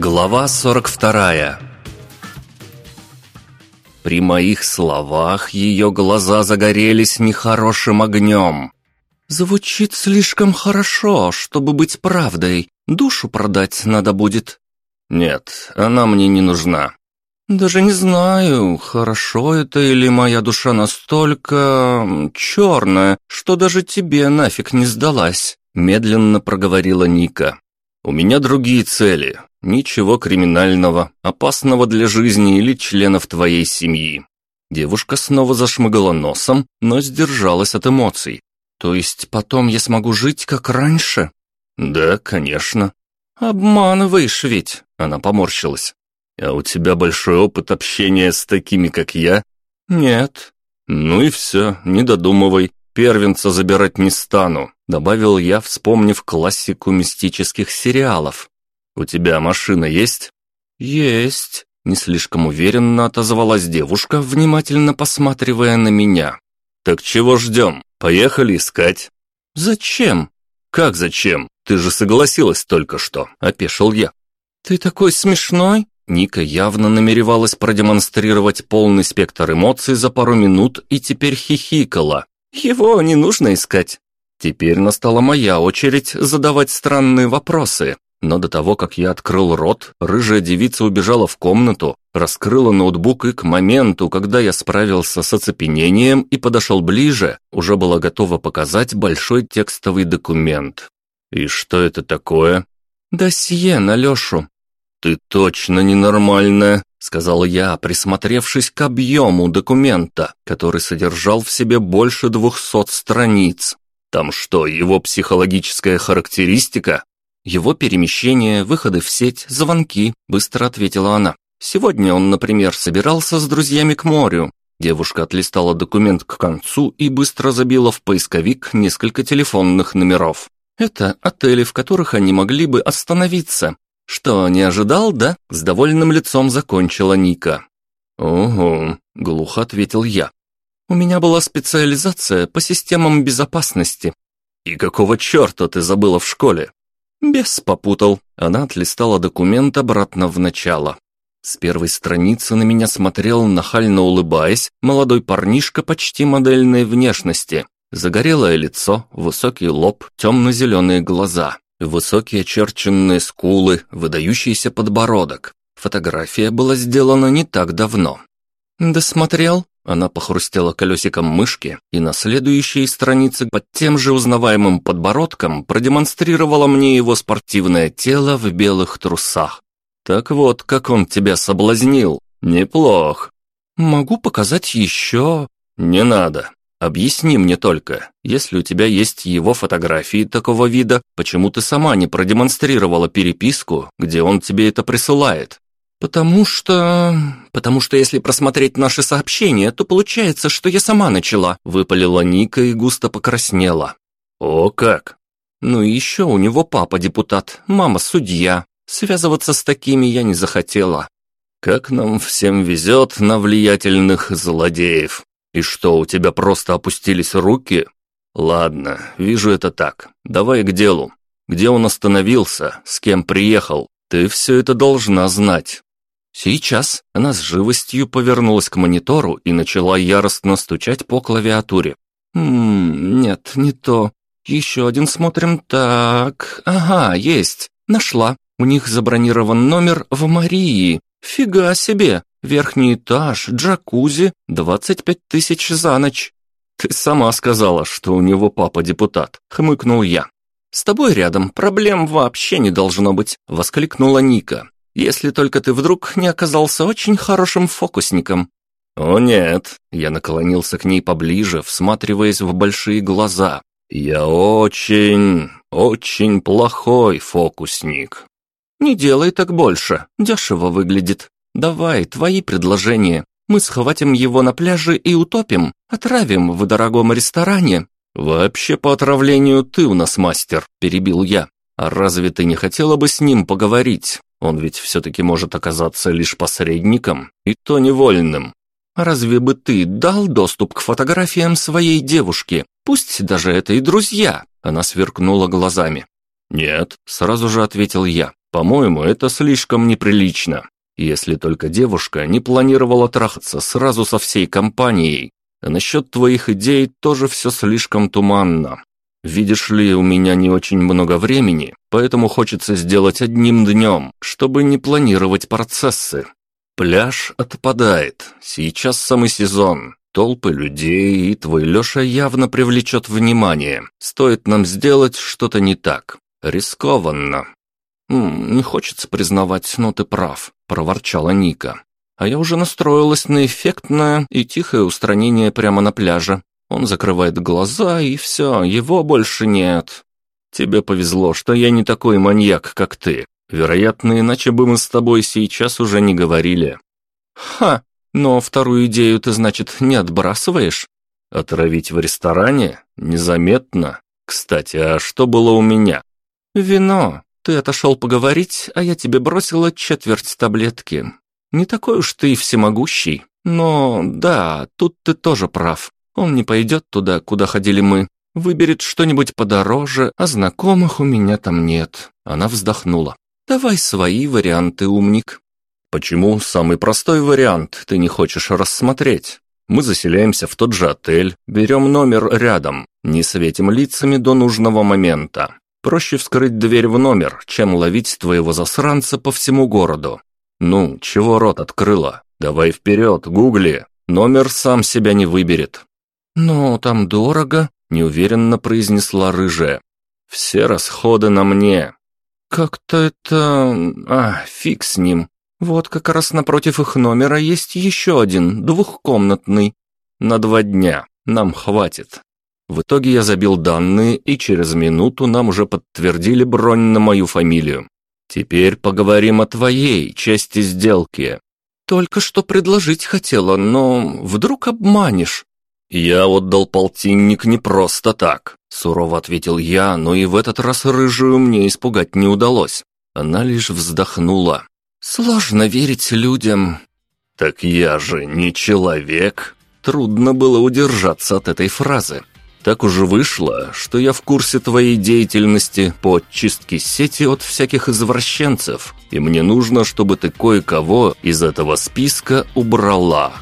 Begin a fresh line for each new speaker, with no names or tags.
Глава 42 При моих словах ее глаза загорелись нехорошим огнем. «Звучит слишком хорошо, чтобы быть правдой. Душу продать надо будет». «Нет, она мне не нужна». «Даже не знаю, хорошо это или моя душа настолько... черная, что даже тебе нафиг не сдалась», медленно проговорила Ника. «У меня другие цели. Ничего криминального, опасного для жизни или членов твоей семьи». Девушка снова зашмыгала носом, но сдержалась от эмоций. «То есть потом я смогу жить, как раньше?» «Да, конечно». «Обманываешь ведь», — она поморщилась. «А у тебя большой опыт общения с такими, как я?» «Нет». «Ну и все, не додумывай. Первенца забирать не стану», — добавил я, вспомнив классику мистических сериалов. «У тебя машина есть?» «Есть», — не слишком уверенно отозвалась девушка, внимательно посматривая на меня. «Так чего ждем? Поехали искать». «Зачем?» «Как зачем? Ты же согласилась только что», — опешил я. «Ты такой смешной!» Ника явно намеревалась продемонстрировать полный спектр эмоций за пару минут и теперь хихикала. «Его не нужно искать». Теперь настала моя очередь задавать странные вопросы. Но до того, как я открыл рот, рыжая девица убежала в комнату, раскрыла ноутбук и к моменту, когда я справился с оцепенением и подошел ближе, уже была готова показать большой текстовый документ. «И что это такое?» «Досье на Лешу». «Ты точно ненормальная», — сказал я, присмотревшись к объему документа, который содержал в себе больше двухсот страниц. «Там что, его психологическая характеристика?» Его перемещение, выходы в сеть, звонки, быстро ответила она. Сегодня он, например, собирался с друзьями к морю. Девушка отлистала документ к концу и быстро забила в поисковик несколько телефонных номеров. Это отели, в которых они могли бы остановиться. Что, не ожидал, да? С довольным лицом закончила Ника. «Ого», — глухо ответил я. «У меня была специализация по системам безопасности». «И какого черта ты забыла в школе?» «Бес попутал». Она отлистала документ обратно в начало. С первой страницы на меня смотрел, нахально улыбаясь, молодой парнишка почти модельной внешности. Загорелое лицо, высокий лоб, темно-зеленые глаза, высокие очерченные скулы, выдающийся подбородок. Фотография была сделана не так давно. «Досмотрел?» Она похрустела колесиком мышки и на следующей странице под тем же узнаваемым подбородком продемонстрировала мне его спортивное тело в белых трусах. «Так вот, как он тебя соблазнил. Неплох». «Могу показать еще...» «Не надо. Объясни мне только, если у тебя есть его фотографии такого вида, почему ты сама не продемонстрировала переписку, где он тебе это присылает?» «Потому что... потому что если просмотреть наши сообщения, то получается, что я сама начала», выпалила Ника и густо покраснела. «О как!» «Ну и еще у него папа депутат, мама судья. Связываться с такими я не захотела». «Как нам всем везет на влиятельных злодеев. И что, у тебя просто опустились руки?» «Ладно, вижу это так. Давай к делу. Где он остановился? С кем приехал? Ты все это должна знать». Сейчас она с живостью повернулась к монитору и начала яростно стучать по клавиатуре. «Ммм, нет, не то. Еще один смотрим. Так, ага, есть. Нашла. У них забронирован номер в Марии. Фига себе. Верхний этаж, джакузи, двадцать пять тысяч за ночь. Ты сама сказала, что у него папа депутат, хмыкнул я. С тобой рядом проблем вообще не должно быть, воскликнула Ника. Если только ты вдруг не оказался очень хорошим фокусником». «О нет», — я наклонился к ней поближе, всматриваясь в большие глаза. «Я очень, очень плохой фокусник». «Не делай так больше, дешево выглядит. Давай, твои предложения. Мы схватим его на пляже и утопим, отравим в дорогом ресторане». «Вообще по отравлению ты у нас мастер», — перебил я. «А разве ты не хотела бы с ним поговорить? Он ведь все-таки может оказаться лишь посредником, и то невольным. Разве бы ты дал доступ к фотографиям своей девушки? Пусть даже это и друзья. Она сверкнула глазами. «Нет», — сразу же ответил я. «По-моему, это слишком неприлично. Если только девушка не планировала трахаться сразу со всей компанией. А насчет твоих идей тоже все слишком туманно. Видишь ли, у меня не очень много времени, поэтому хочется сделать одним днем, чтобы не планировать процессы. Пляж отпадает. Сейчас самый сезон. Толпы людей, и твой Леша явно привлечет внимание. Стоит нам сделать что-то не так. Рискованно. «Не хочется признавать, но ты прав», – проворчала Ника. А я уже настроилась на эффектное и тихое устранение прямо на пляже. Он закрывает глаза, и все, его больше нет. Тебе повезло, что я не такой маньяк, как ты. Вероятно, иначе бы мы с тобой сейчас уже не говорили. Ха, но вторую идею ты, значит, не отбрасываешь? Отравить в ресторане? Незаметно. Кстати, а что было у меня? Вино. Ты отошел поговорить, а я тебе бросила четверть таблетки. Не такой уж ты всемогущий. Но да, тут ты тоже прав. Он не пойдет туда, куда ходили мы. Выберет что-нибудь подороже, а знакомых у меня там нет». Она вздохнула. «Давай свои варианты, умник». «Почему самый простой вариант ты не хочешь рассмотреть? Мы заселяемся в тот же отель, берем номер рядом, не светим лицами до нужного момента. Проще вскрыть дверь в номер, чем ловить твоего засранца по всему городу. Ну, чего рот открыла? Давай вперед, гугли. Номер сам себя не выберет. «Но там дорого», — неуверенно произнесла рыжая. «Все расходы на мне». «Как-то это... А, фиг с ним. Вот как раз напротив их номера есть еще один, двухкомнатный. На два дня. Нам хватит». В итоге я забил данные, и через минуту нам уже подтвердили бронь на мою фамилию. Теперь поговорим о твоей части сделки. Только что предложить хотела, но вдруг обманешь. «Я отдал полтинник не просто так», — сурово ответил я, но и в этот раз рыжую мне испугать не удалось. Она лишь вздохнула. «Сложно верить людям». «Так я же не человек». Трудно было удержаться от этой фразы. Так уже вышло, что я в курсе твоей деятельности по очистке сети от всяких извращенцев, и мне нужно, чтобы ты кое-кого из этого списка убрала».